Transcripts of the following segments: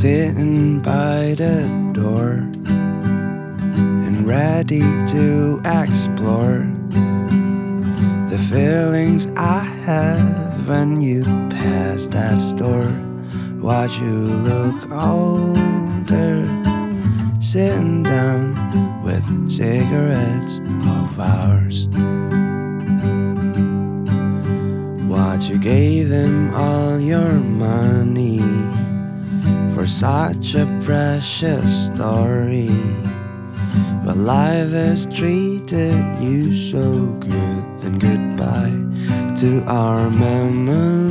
sitting by the door and ready to explore the feelings I have when you pass that store. Watch you look older, sitting down with cigarettes of ours. What you gave him all your money for such a precious story. But life has treated you so good, then goodbye to our memories.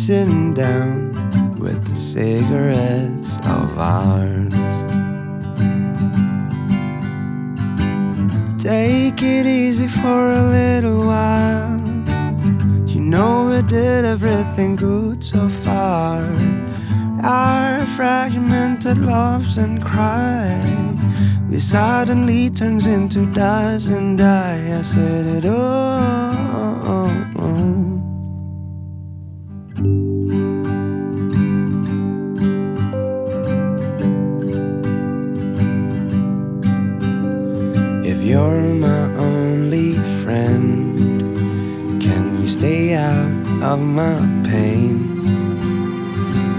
Sitting down with the cigarettes of ours. Take it easy for a little while. Know we did everything good so far. Our fragmented loves and cry. We suddenly turns into dust and die. I said it all. If you're my of my pain?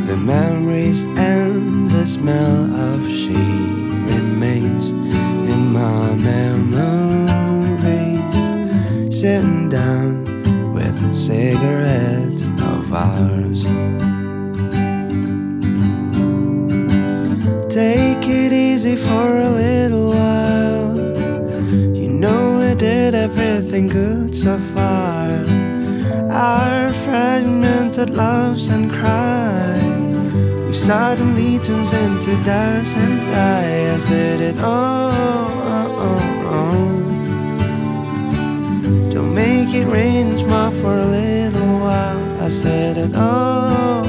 The memories and the smell of she remains in my memories. Sitting down with cigarettes of ours. Take it easy for a little while. You know we did everything good so far. Fragmented loves and cry. We suddenly turns into dust and die. I said it all. Don't make it rain, smile for a little while. I said it all.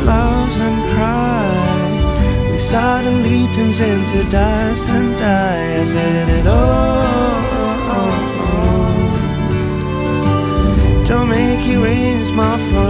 Loves and cry. We suddenly turns into dust and die. I said it all. Don't make it rain, my little